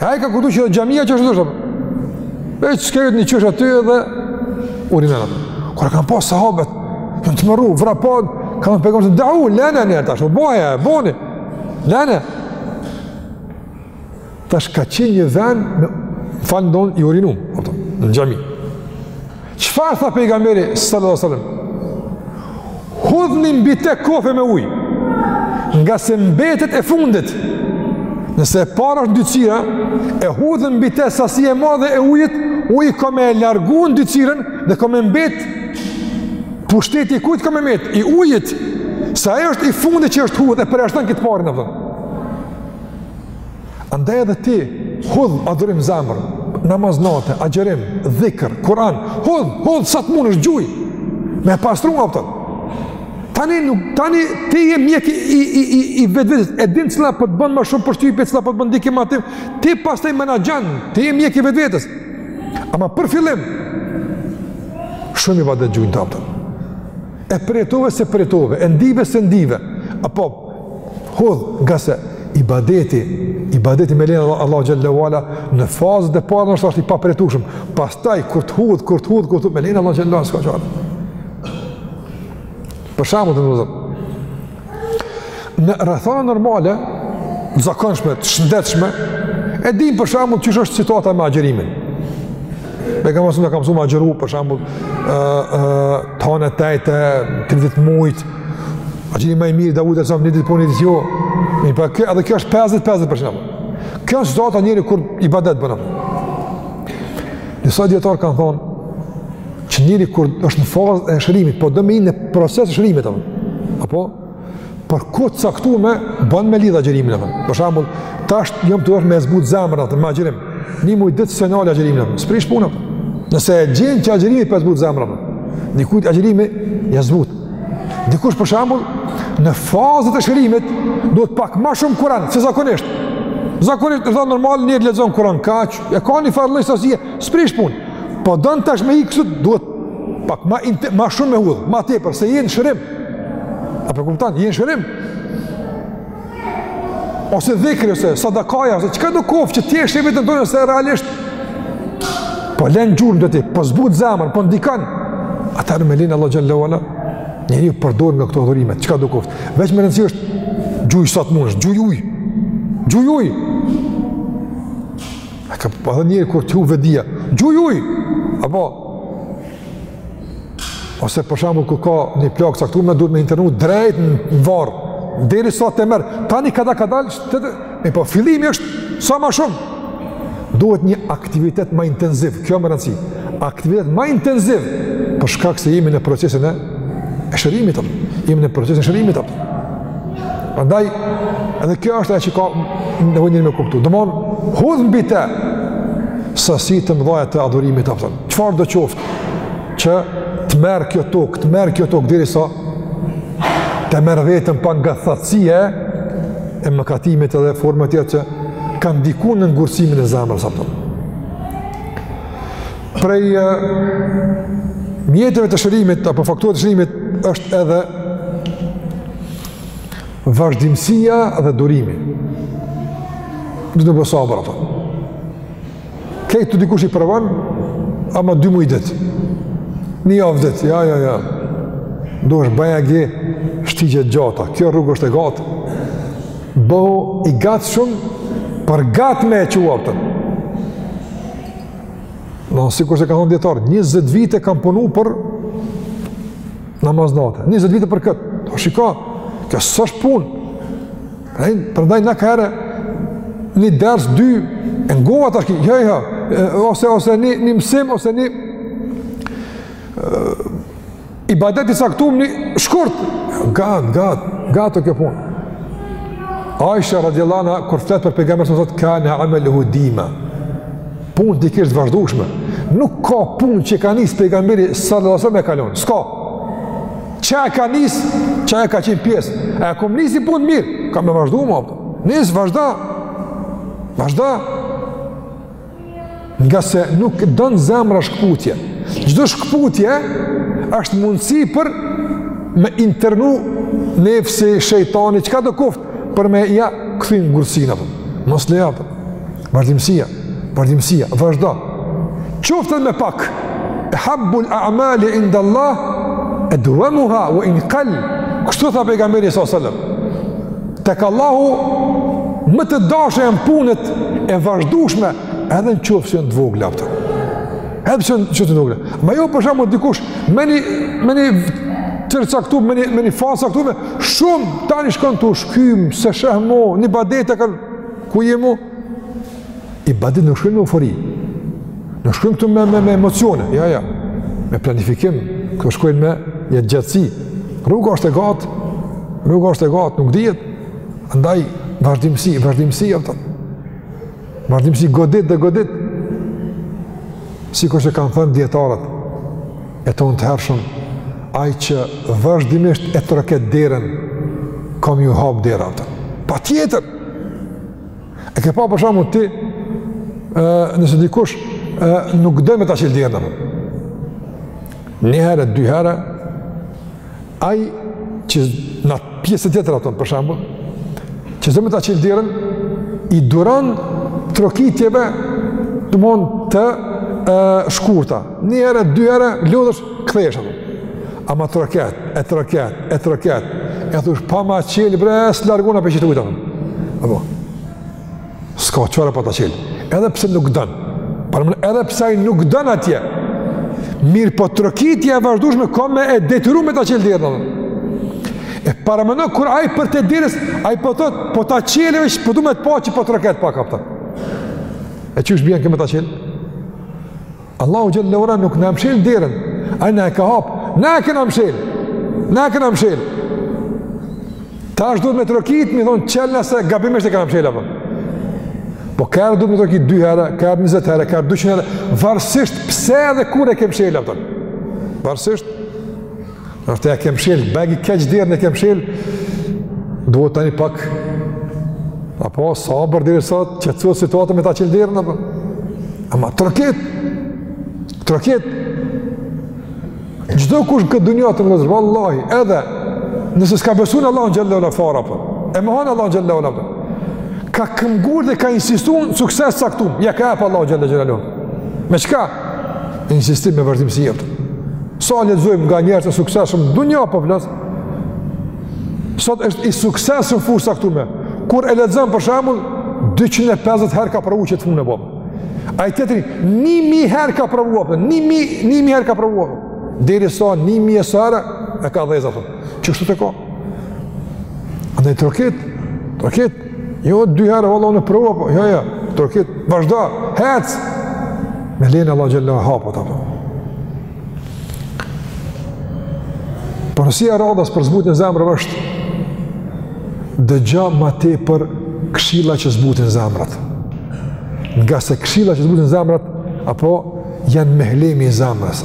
Ai ka kujtu që xhamia që është ndryshe. Veç skerit një qosh aty edhe urinon. Kur e kanë pa sahabët, kanë tmerru, vrapon, kanë pegon të dahu, lene njëherë tash, u bo, boni, lene. Tash ka qenë një vend, në falë ndonë i urinu, në xhami. Çfarë tha pejgamberi sallallahu alajhi wasallam? Hudhni mbi të kofe me ujë. Ngase mbetet e fundit. Nëse e para është ndyrësira, e hudhet mbi të sasi e madhe e ujit, uji ka me e largu ndyrësirën dhe ka me mbet pushteti i kujt ka me mbet, i ujit, se ai është i fundit që është hudhë e përjashtan këtë të parin, kupton. Andaj edhe ti, hudh, adhurim zemër, namaz nate, agjerim, dhikër, kuran, hudh, hudh, sa të munesh gjuj, me e pastru, a kupton. Tani, nuk, tani, ti je mjek i, i, i, i, i vetvetes, e din cila po të bon ma shumë përshtypje, cila po të bon ndikim, atëherë ti pastaj i menaxhon, ti je mjek i vetvetes. Ama për fillim, shumë ibadet gjuj në të, a kupton. E përjetove s'e përjetove, e ndive s'e ndive, apo, Hudh, ngase ibadeti, ibadeti me lejen e Allahut xhele ue ala, në fazën e parë ndoshta është i papërjetushëm, pastaj, kur të hudh, kur të hudh, kur të hudh, me lejen e Allahut xhele ue ala, s'ka çare. Për shembull ta zëmë, në rrethana normale, të zakonshme, të shëndetshme, e dimë për shembull qysh është situata me agjërimin. Pejgamberi alejhi selam na ka msu me agjëru, për shembull, të hane, të ejte, tre ditë n'mujt, Agjërimi ma i mirë, Davudit alejhi selam një ditë po një ditë jo, mirëpo kjo, edhe kjo është 50-50%. Kjo është zaten njeri kur ibadet bën. Disa dijetarë kanë thonë, që njeri kur është në fazë të shërimit, po domethënë në proces shërimit, apo, për kohë të caktume, bën me lidh agjërimin, apo. Për shembull, tash jam, të duhet me zbut zemrën, atëherë, me agjërim, një muj ditë s'e nal agjërimin, apo, s'prish punë, apo. Nëse e gjen që agjërimi po ta zbut zemrën, apo, dikujt agjërimi ja zbut. Dikush për shembull në fazën e shërimit duhet pak ma shumë Kur'an se zakonisht. Zakonisht është normal njeri lexon Kur'an kaq, e ka një farë lloj sasie, s'prish punë. Po don tash me iksu duhet pak ma ma shumë me hudh, ma tepër se je n'shërim. A po kupton, je n'shërim. ose dhikri, ose sadakaja, ose çkado koftë që thjesht e vëren, kupton, se realisht, po len gjurmë te ti, po zbut zemër, po ndikon, atëherë me lejen e Allahut xhele ue ala, njeri i përdor nga këto adhurime, çkado koftë, veç me rëndësi është, gjuj sa të munesh, gjuj uj, gjuj uj, e ke pa edhe njeri kur të hup vetëdija, gjuj uj, apo, ose për shembull kur ka një plagë të caktume duhet me intervenu drejt në varrë derisa të merr tani kadal kadale të të e po fillimi është sa ma shumë duhet një aktivitet ma intensiv kjo me rëndësi aktivitet ma intensiv për shkak se jemi në procesin e e shërimit apo jemi në procesin e shërimit a kupton prandaj edhe kjo është ajo që ka nevojë njeri me kuptu domethonë hudh mbi të sasi të mëdhaja të adhurimit a kupton Çfarëdo qoftë që të marrë kjo tokë, të marrë kjo tokë, derisa ta marrë veten pak nga thatësia e mëkatimit edhe format tjera që kanë ndiku në ngurësimin e zemrës, a po. Prej mjeteve të shërimit, apo faktorëve të shërimit, është edhe vazhdimësia dhe durimi. Dhe me bo sabër, a po. Këto dikush i provon, ama dy muj ditë. Një javë ditë, jo, jo, jo. Duhesh t'bëhesh shtigje t'gjata. Kjo rrugë është e gatë. Bëhu i gatshëm, për gatë me e çu, a po. Sikurse kanë thonë dijetarë, 20 vite kam punu për namaz nate. 20 vite për këtë. Po shiko, kjo s'është punë. Ai prandaj nganjëherë ni ders dy e ngova tash jo jo ose ose ni ni mësim ose ni ibadet i caktum i shkurt gat, gat, gat do kjo punë Aisha radiallahu anha kur flet për pejgamberin thotë kane ameluhu dima punët i kish t' vazhdushme nuk ka punë që ka nis pejgamberi salallahu alejhi ve selem e ka lon, s'ka Çka e ka nis, çka e ka qenë pjesë. A e ke nis ni punë t'mirë? Ki me vazhdu me, a po. Nis, vazhdo. Vazhdo. Ngase nuk don zemra shkëputje. Çdo shkëputje është mundësi për me intervenu nefsi, shejtani, çka do qoftë për me ja kthy ngurtësinë. Mos le, a po. Vazhdimësia, vazhdimësia, vazhdo. Qoftë edhe me pak. Ehabbul a'mali inda Allah edvemuha ue in kal. Kështu tha pejgamberi sa sallam. Tek Allahu më të dashta janë punët e vazhdushme edhe në qoftë se janë të vogla. Edhe pse janë të vogla. Ama jo për shembull dikush, me një, me një t'caktu, me një, me një fazë t'caktume shumë tani shkon tu u shkym, s'e sheh mo n'ibadete kanë, Ku jemi? Ibadetet nuk shkojnë me eufori. Nuk shkojnë këto me, me, me emocione. Jo, jo. Me planifikim. Këto shkojnë me jetëgjatësi. Rruga është e gatë. Rruga është e gatë. Nuk dihet. Andaj, vazhdimësi, vazhdimësi, a po. Vazhdimësi, godit dhe godit. Sikurse kanë thënë dijetarët e tonë të hershëm, ai që vazhdimisht e troket derën, ka m'ju hapë dera atij. Patjetër! E ke pa për shembull ti, e, nëse dikush e, nuk don me ta çil derën, njëherë, dy herë, Ai që në pjesën tjetër ato, për shembull, që s'do me ta qel derën, i duron trokitjeve domethënë të shkurta. Një herë, dy herë, lodhesh, kthehesh ato. Ama troket, e troket, e troket, e thush, pa ma qel, bre, se largona prej qetujt ato. Apo. S'ka çare pa ta qel. Edhe pse nuk don. Paramendo, edhe pse ai nuk don atje. Mirëpo trokitja e vazhdushme, ka me e detyru me ta qel derën dhe. E paramendo, kur ai përtej derës, ai po thotë po ta qeli, veç, po du me të pa që po troket pak apo. E qysh bjen kjo me ta qel? Allahu xhele ue ala nuk na mshel derën. Ai na e ka hap. Na e kena mshel. Na e kena mshel. Tash duhet me trokit, me i thonë qele nëse gabimisht e kena mshel apo. Po ka herë duhet me trokit 2 herë, ka herë 20 herë, ka herë 200 herë, varësisht pse edhe kur e ke mshel apo. Varësisht Është të ja kem mshel, bajagi keq derën e kem mshel, duhet tani pak, apo sabër derisa, qeso situatë me ta qel derën, apo. Ama troket, troket, çdokush në këtë dunja vëllezër, vallahi, edhe, nëse s'ka besu në Allahun xhele ue ala, apo, e mohon Allahun xhele ue ala, ka këmbëngul dhe ka insistu në sukses t'caktum, ja ka jep Allahu xhele ue ala, me çka, Insistim me vazhdimësi jep. Sa lexojmë nga njerëz të suksesshëm dunja po flas. Sot është i suksesshëm n'fusha t'caktume. Kur e lexon për shembull 250 herë ka provu qet punë me bo. Ai tjetri 1000 herë ka provu, 1001 herë ka provu. Derisa 1000 e sa herë e ka dhez atë. Qe kështu të ka. Andaj troket, troket Jo, dy herë, valla, unë prova, po, jo, jo, trokit, vazhdo, hec, me lejen e Allahut xhele hapet, apo. Porosia e radhës për zbutjen e zemrave është dëgjo ma tepër këshilla që zbutin zemrat. Ngase këshillat që zbutin zemrat, apo janë mehlemi i zemrës.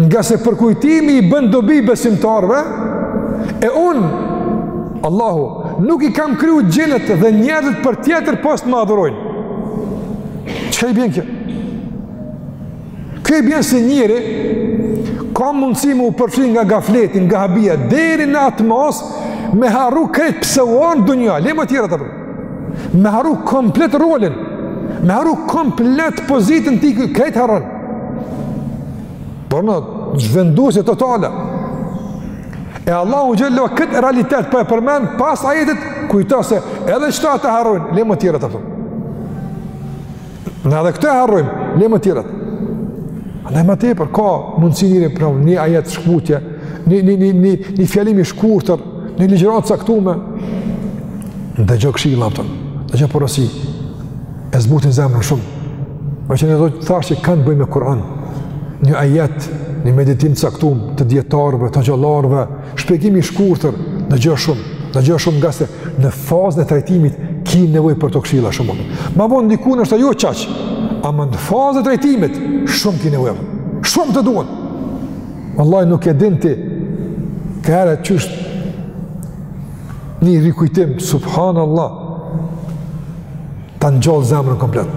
ngase përkujtimi i bën dobi besimtarëve, e unë, Allahu, nuk i kam kriju xhinët dhe njerëzit për tjetër pos të më adhurojnë. Çka i bjen kjo? Kjo i bjen se njeri ka mundësi me u përfshi nga gafleti, nga habia, deri në atë masë me harru krejt pse o në dunja, le më tjerat apo. Me harru komplet rolin, me harru komplet pozitën e tij, krejt harron. Pra një zhvendosje totale. E Allahu xhele ue ala këtë realitet po e përmend pas ajetit kujta se edhe qeta të harrojnë, le më tjerat apo. Na edhe këto e harrojmë, le më tjerat. Andaj ma tepër, ka mundësi njeri për nëmë, një ajet shkëputje, një, një, një, një, një fjalim i shkurtër, një ligjëratë caktume. Dëgjo këshilla, a kupton, dëgjo porosi, e zbutin zemrën shumë. Meqë në dojtë thashtë që kanë bëjnë me Kur'an, një ajet, një meditim caktum të dijetarëve, të gjallarëve, Shpjegim i shkurtër, dëgjo shumë, dëgjo shumë ngase në fazën e trajtimit ki nevojë për to këshilla shumë. Ma von dikun është jo qaq, ama në fazën e trajtimit shumë ki nevojë, shumë të duhen. Vallahi nuk e din ti, ka herë qysh një rikujtim, subhanallah, ta ngjall zemrën komplet.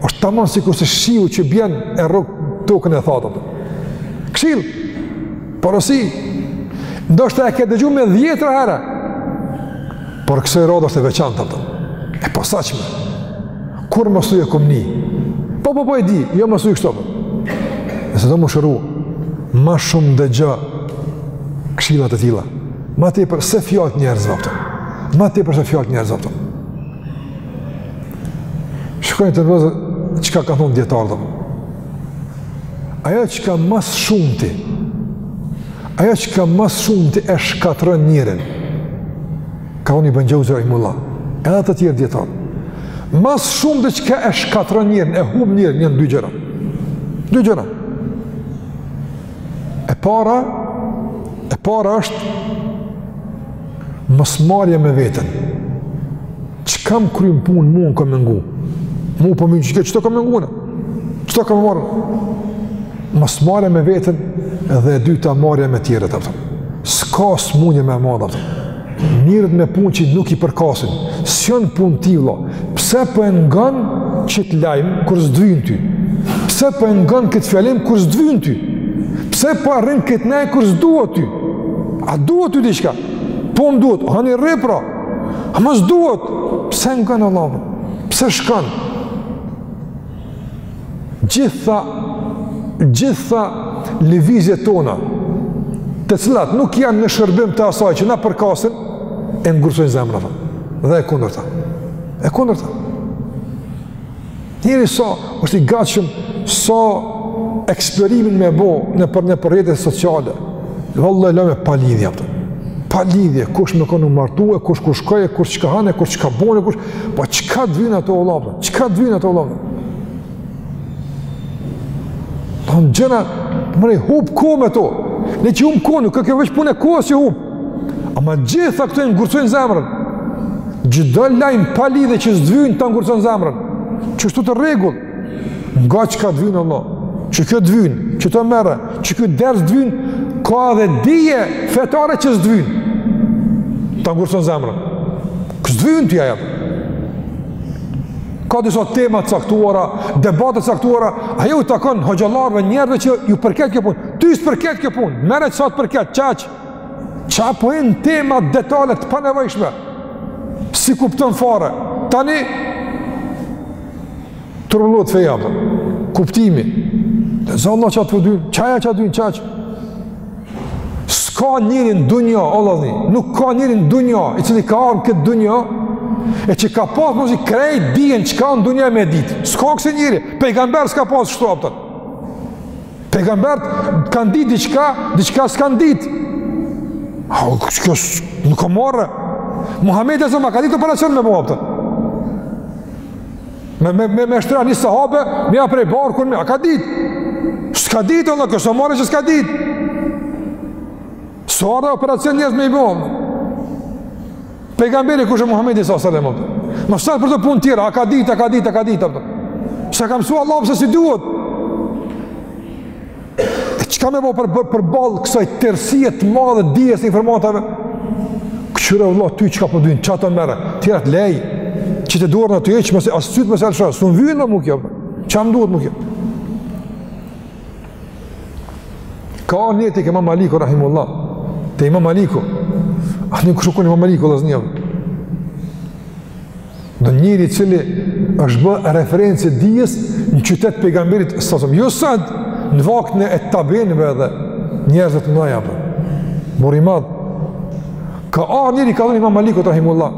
Është tamam sikurse shiu që bjen e rrok tokën e thatë. Këshillë. Porosi. Ndoshta e ke dëgjuar me dhjetëra herë. Por kësaj radhe është e veçantë, a kupton. E posaçme. Kurrë mos thuj e kom ni. Po po po e di, jo mos thuj kështu. Nëse do me u shëru, ma shumë dëgjo këshillat e tilla. Ma tepër se fjalët e njerëzve, a kupton. Ma tepër se fjalët e njerëzve, a kupton. Shkojnë të vëzër, çka kanë thonë dijetarët? Ajo çka ma së shumti, ajo çka ma së shumti e shkatërron njerin, ka thonë Ibën Xhevzi rahimehullah, edhe të tjerë dijetarë. Ma së shumti çka e shkatërron njerin, e hum njerin, janë dy gjëra. Dy gjëra. E para, e para është Mosmarrja me veten. Çka m'kryn punë mu, unë kam me ngu. Mu po më vyn qeto, qeto kam me ngu unë. Qeto kam me marrë. Mosmarrja me veten dhe e dyta marrja me tjerët, a kupton. S'ka sëmundje ma e madhe, a kupton. Merret me punë që nuk i përkasin. S'janë punë ti, vëlla. Pse po e ngon qetë lajm, kur s't'vyn ty? Pse po e ngon këtë fjalim, kur s't'vyn ty? Pse po rrin këtë nejë, kur s'duhet ty? A duhet ty diçka? Po më duhet, hani rri pra. A mos duhet, pse ngon vëlla? Pse shkon? Gjitha, gjitha lëvizjet tona, të cilat nuk janë në shërbim të asaj që na përkasin, e ngurësojnë zemrën, dhe e kundërta. E kundërta. Njeri sa është i gatshëm, sa eksplorimin me bo nëpër rrjete sociale, vëlla, lajme palidhje, a kupton. Palidhje, kush me kon u martu e, kush ku shkoi e, kush çka hani e, kush çka boni e, kush... Po çka të vyjnë ato, vëlla, a kupton? Çka të vyjnë ato, vëlla, a kupton? Në gjëna, mërej, hup kohë me to. Ne që hum kohë, nuk e ke veç punë e kohës që hup. Ama gjitha këto e ngurcojnë zemrën. Çdo lajm pa lidhje që s't'vyn ta ngurcon zemrën. Qështu rregull, nga çka t'vyn vlla, qikjo t'vyn, qato merre, qikjo tjetër s't'vyn, ka edhe dije fetare që s't'vyn. Ta ngurcon zemrën. Se s't'vyn ty ajo. Ka disa tema të caktuara, debate të caktuara, ajo u takon hoxhallarëve, njerëzve që ju përket kjo punë. Ty s'përket kjo punë. Merre sa të përket, qaq. Qa po hin në tema detale të panevojshme, s'i kupton fare, tani, turbullohet feja, a kupton, kuptimi, dhe zë vlla qa po t'vyn, qajo qa t'vyn, qaq, s'ka njeri n'dunja, vallahi, nuk ka njeri n'dunja, i cili ka ardh n'këtë dunja, e që ka pas mundësi krejt dijen që ka në dunja me ditë, s'ka kësi njeri, pejgamber s'ka pas kshtu a kupton, Pejgamberët kanë ditë diçka, diçka s'kanë ditë. A, kjo nuk o marre. Muhamedi alejhi selam a ka ditë operacion me bo a kupton. Me, me, me, me shtri një sahab, me ja pre barkun, me, a ka ditë. S'ka ditë, edhe kjo s'o marre që s'ka ditë. S'ka ardh operacion njerëz me i bo. Pejgamberi kush është Muhamedi sallallahu alaihi wasallam? Mos sa për kto punë tjera, a ka ditë, a ka ditë, a ka ditë apo? S'ja ka mësuar Allahu se s'i duhet? E çka me bo për për, përballë kësaj tërësie të madhe dijes e informatave? Kqyre vlla ty çka po t'vyn, qato merre. Tjerat lej. Çi të duar në të heq, mos as syt mos ja lsho, s'um vyn mu kjo. Ça m'duhet mu kjo. Ka ardh njëri tek Imam Maliku, rahimullah, te Imam Maliku. A e njeh kush u konë Imam Maliku, dhe zë Një njeri i cili është bë referencë dijes në qytet pejgamberit sasëm. Jo jo sot në vakt e tabiinëve dhe njerëzve të mëdhaj a kupton. Burrë i madh. Ka ardh njëri i ka thënë Imam Malikut, rahimullah.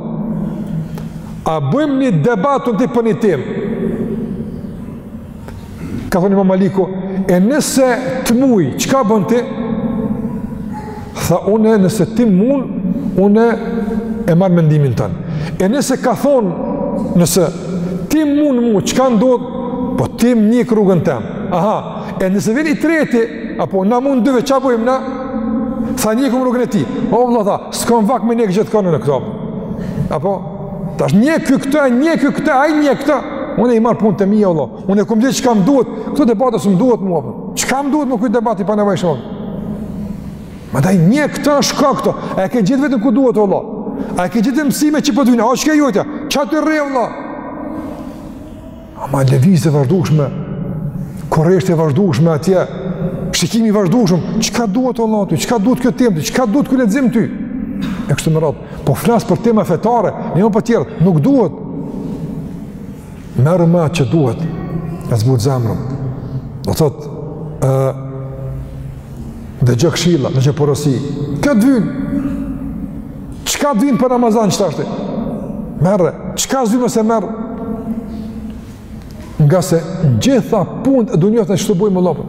A bëjmë një debat un e ti për një temë. Ka thonë Imam Maliku, e nëse të muj, çka bën ti? Tha, une, nëse ti mund, une e marr mendimin tënd. E nëse ka thonë, nëse ti mund mu, çka ndodh? Po ti ma njek rrugën teme. Aha, e nëse vjen i treti, apo na mund dyve, qa bëjmë na? Tha njekim rrugën e tij. O, vlla, tha, s'kam vakt me njek gjithkënd në këto. Apo, tash njek këtë, njek këtë, ai njek këtë. Unë i marr punët e mija, vlla. Unë e kom gjetë çka m'duhet, këto debate s'më duhet mua, për. Po. çka m'duhet mu ky debati i panevojshëm? Ma daj një këta shka këto, a e ke gjetë veten ku duhet, vlla? A e ke gjetë mësime që pëtë po vina, a që ke jojtja, që atë rrë, vlla? Ama lëvizjet e vazhdushme, kureshtja e vazhdushme atje, shikimi i vazhdushëm, çka duhet, vlla, ty, çka duhet kjo temë, çka duhet ky lexim ty? E kështu me radhë, po flas për tema fetare, jo më për tjerat, nuk duhet, Merre ma atë që duhet, e zbut zemrën. Do të thotë, dëgjo këshilla, dëgjo porosi. Kjo t'vyn, çka t'vyn për Ramazan qetashti? Merre, çka s't'vyn mos e merr. Ngase gjitha punët e dunjas në që të bujmë lopën.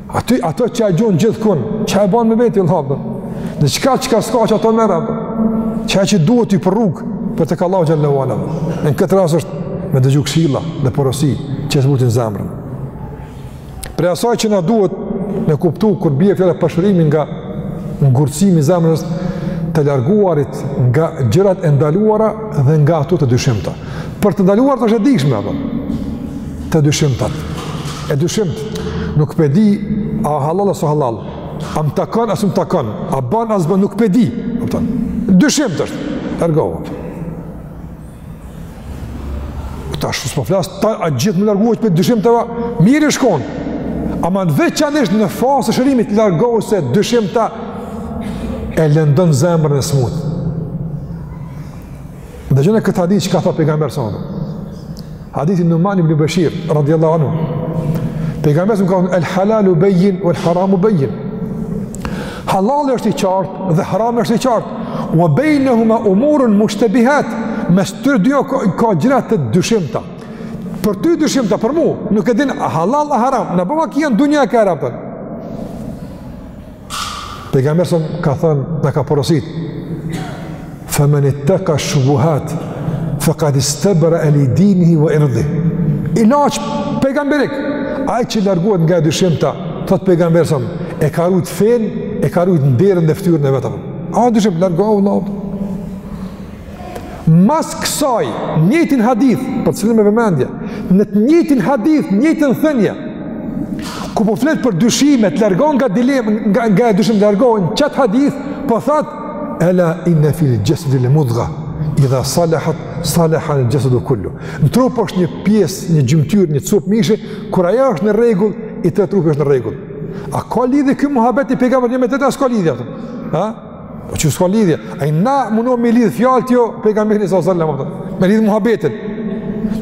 Aty, ato që e gjun gjithkun, që e ban me veti, Allah, për. Në çka çka s'ka qato merr, për. Që e që duhet ty për rrugë, për te Allahu xhelle ue ala, për. Në këtë rast është me dëgju këshilla dhe porosi, që e zbutin zemrën. Prej asaj që na duhet me kuptu, kur bje fjala për shërimin nga ngurtësimi i zemrës, të larguarit nga gjërat e ndaluara dhe nga ato të dyshimta. Për të ndaluarat është e ditshme apo? Të dyshimtat. E dyshimt. Nuk pe di a hallall a s'o hallall. A m'takon a s'm'takon. A ban a s'ban nuk pe di. Kupton? Dyshimt është. Largohu. Tash s'po flas ta a gjithë me u largu prej dyshimtave. Mirë shkon. Ama veçanërisht në fazë të shërimit largohu se dyshimta e lëndon zemrën e smutë. Dëgjone këtë hadith çka tha pejgamberi sa në. Hadithi Numan ibn Beshir, radiallahu anhu. Pejgamberi sa më ka thonë, el halalu bejin, el haramu bejin. Hallalli është i qartë dhe harami është i qartë. Wa bejnehuma umurun mushtebihat, mes tyre dy ka, ka gjëra të dyshimta. Për ty dyshimta, për mu, nuk e din hallall a haram. Në bëma ki janë dunja e kërë, apëtën. Pejgamberi sa ka thënë, na ka porosit. Fa man ittaqa shubuhat faqad istabra li dinihi wa irdi. Ilaç pejgamberik. Ai që largohet nga dyshimta, thot pejgamberi sa, e ka rujt fenë, e ka rujt nderin dhe fytyrën e vet. A dyshim largohu vlla. Mas kësaj, njëjtin hadith, përcillni me vëmendje, në të njëjtin hadith, njëjtën thënie, ku po flet për dyshime, largohu nga dilema, nga, nga e dyshimt largohu, në qat hadith, po thot, Ela inna fil xhesedi le mudga, idha salahat, salahal xhesedu kullu. Në trup është një pjesë, një gjymtyrë, një cupë mishi, kur ajo është në rregull, i tërë trupi është në rregull. A ka lidhje ky muhabet i pejgamberit me këtë, a s'ka lidhje, a? Po çu s'ka lidhje. Ai na mundo me lidh fjalët jo pejgamberi sallallahu alejhi ve selem. Me lidh muhabetin.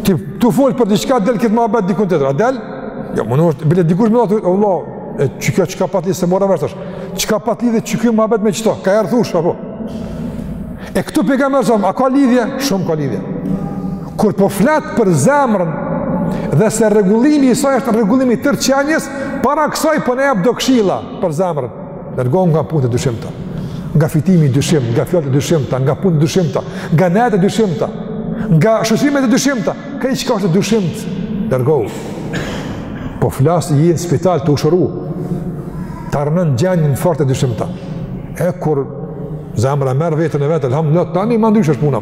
Ti tu fol për diçka del te muhabet diku tjetër. A del? Jo, mundo është bile dikush më thotë Allah, e çka çka pat lidhje se mora vesh tash. Çka pat lidhje çu ky muhabet me këto? Ka ardhur thosh apo? E këtu pejgamberi sa a ka lidhje? Shumë ka lidhje. Kur po flet për zemrën dhe se rregullimi i saj është rregullimi i tërë qenies, para kësaj po ne jap do këshilla për zemrën. Largohu nga punët e dyshimta, nga fitimi i dyshimtë, nga fjalët e dyshimta, nga punët e dyshimta, nga nejet e dyshimta, nga shoqërimet e dyshimta, ka çka është e dyshimtë, largohu. Po flas jemi në spital tu u shëru. Ta rënon gjendjen fort e dyshimta. E kur zemra merr veten e vet, alhamdulillah, tani ma ndryshe është puna.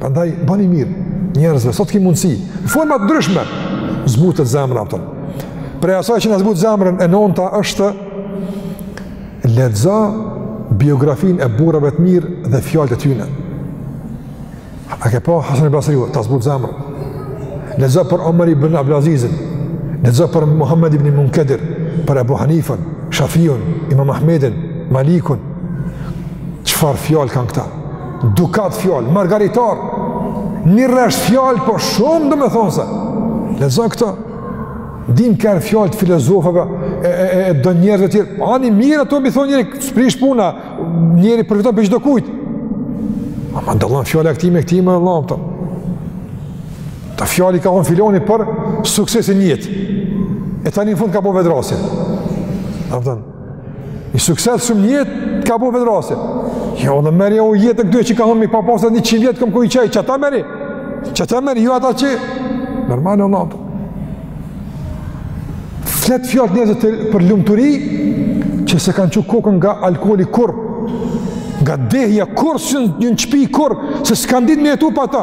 Prandaj bani mirë njerëzve, sot ki mundësi, në forma të ndryshme, zbutet zemra a kupton. Prej asaj që na zbut zemrën e nënta është lexo biografinë e burrave të mirë dhe fjalët e tyre. A ke pa Hasan el Basriu, ta zbut zemrën. Lexo për Omer ibn Abdulazizin, lexo për Muhammed ibn Munkedir, për Ebu Hanifën, Shafiun, Imam Ahmedin, Malikun. Çfarë fjalë kanë këta? Dukat fjallë, margaritar, një rresht fjalë, po shumë domethënie. Lexo këto, ndonjëherë fjalë të filozofëve, e, e, e, e do njerëzve tjerë, p'ani mirë ato, m'i thon njeri, s'prish puna, njeri përfiton prej gjithkujt. Ama dallon fjala e këtyne, këtyne, a kupton. Këto fjalë i ka thonë filani për suksesin n'jetë. E tani n'fund ka bo vetëvrasje. A kupton, I suksesshëm në jetë ka bërë vetëvrasje. Jo, de merri për jetë këtij që ka hy mbi, mbi pesë njëqind vjet ku i qaj, çata merri. Çata merri, jo ata që... Normal ata. Flet fjalë njerëzit për lumturi, që s'e kanë çu kokën nga alkooli kurrë, nga dehja kurrë, s'rrin në shpi kurrë, se s'kanë ditë me jetu pa ta.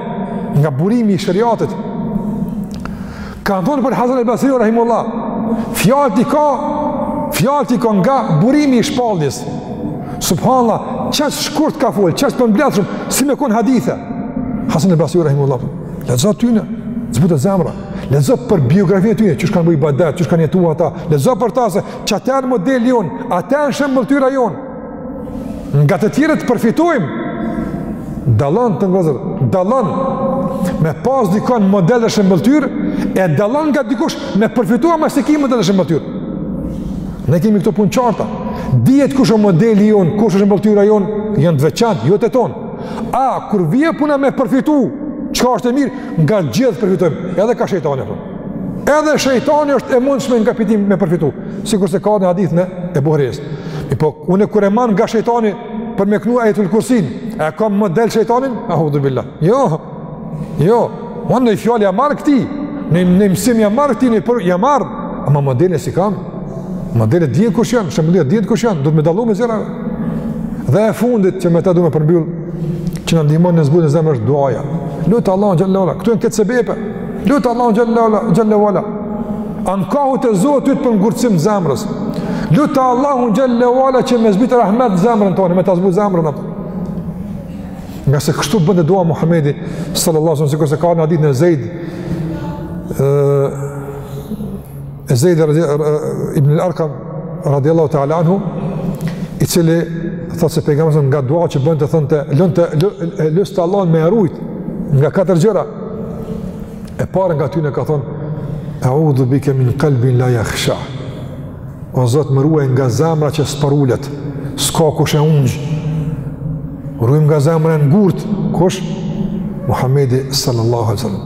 nga burimi i sheriatit, kanë thonë për Hasan el Basriun, Rahimullah, fjalët i ka, fjalët i ka nga burimi i shpalljes, subhanallah, qashtu shkurt ka folë, qashtu përmbledhshëm, si me konë hadithe, Hasan el Basriu, Rahimullah, lexo tyne, zbutet zemra, lexo për biografinë e tyne, qysh kanë bo ibadet, qysh kanë jetu ata, lexo për ta se, qata janë modeli jonë, ata janë shëmbëltyra jonë, Nga të tjerët përfitojmë, dallon të ngozër, dallon me pas dikon model e shëmbëltyr, e dallon nga dikush me përfitu ama s'e ki model e shëmbëltyr. Ne kemi këto punë të qarta. Dihet kush o modeli jonë, kush o shëmbëltyra jonë, janë të veçantë, jo të tanë. A, kur vjen puna me përfitu, çka është e mirë, nga gjithë përfitojmë, edhe ka shejtani, Edhe shejtani është e mundshme nga shejtani me përfitu, sikur se ka në hadithin e Ebu Hurejrës. I po, unë kur e marr nga shejtani për me kënu Ajetul Kursin, e kam model shejtanin? Audhu billah. Jo, jo, unë një fjalë ia marr këtij, një, një mësim ia marr këtij, një për ia marr, ama modele s'i kam, modelet dihet kush janë, shembujt dihet kush janë, do të me dalu me zira. Dhe e fundit që me ta du me përmbyllë, që na ndihmon në zbutjen e zemrës është duaja. Lute Allahun xhele, këtu janë këto sebepe, Lute Allahun xhele ve ala, ankohu te Zoti për ngurtësim zemrës. Lute Allahun xhele ve ala që me zbrit rahmet në zemrën tane, me ta zbut zemrën atë. Ngase kështu bënte dua Muhammedi, sallallahu sallam, sikurse ka në hadithin e Zejd, e Zeid ibn al-Arqam radiallahu ta'ala anhu, i cili thotë se pejgamberi nga dua që bënte thonte lënte luste Allahun me e rujt nga katër gjëra. E para nga tyne ka thon a'udhu bika min qalbin la yakhsha. O Zot më ruaj nga zemra që s'përulet, s'ka khushu. Ruajm nga zemra e ngurt, kush Muhamedi sallallahu alaihi wasallam.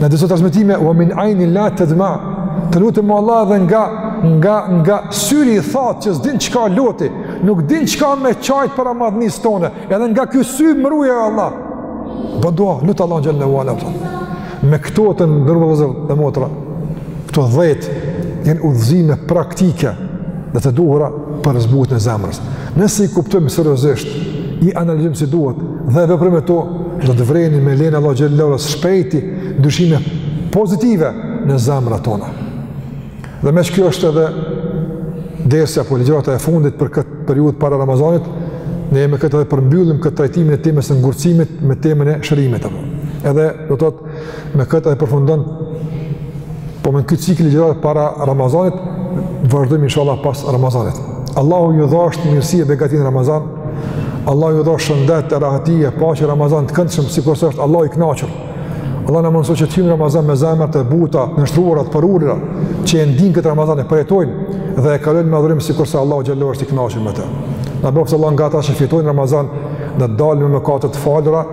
Në disa transmetime wa min ayni la tadma. Të lutem Allah dhe nga nga nga syri i thatë që s'din çka loti, nuk din çka me çajt para madhnis tone. Edhe nga ky sy më ruaj o Allah. Bon dua, lute Allahun xhele ve ala. Me këto të nderuar vllezër dhe motra. Këto dhjetë janë udhëzime praktike dhe të duhura për zbutjen e zemrës. Nëse i kuptojmë seriozisht, i analizojmë si duhet dhe veprojmë me to, do të vëreni me lejen e Allahut xhele ve ala shpejti ndryshime pozitive në zemrat tona. Dhe meqë kjo është edhe dersi apo ligjërata e fundit për këtë periudhë para Ramazanit, ne me këtë edhe përmbyllim këtë trajtimin e temës së ngurtësimit me temën e shërimit apo. Edhe do të me këtë e përfundon po edhe këtë cikël ligjëratash para Ramazanit, vazhdojmë insha Allah pas Ramazanit. Allahu ju dhashtë mirësi e begati në Ramazan, Allahu ju dhashtë shëndet e rahati e paçi Ramazan të këndshëm, sikurse është Allahu i knaqur. Allahu na mundësoftë që të hymë në Ramazan me zemra të buta, të nënshtruara të përulura, që e ndinë këtë Ramazan e përjetojnë dhe e kalojnë me adhurim sikurse Allahu xhele ve ala është i knaqur me të. Na bëftë Allahu nga ta që fitojnë Ramazan dhe dalin me mëkate të falura,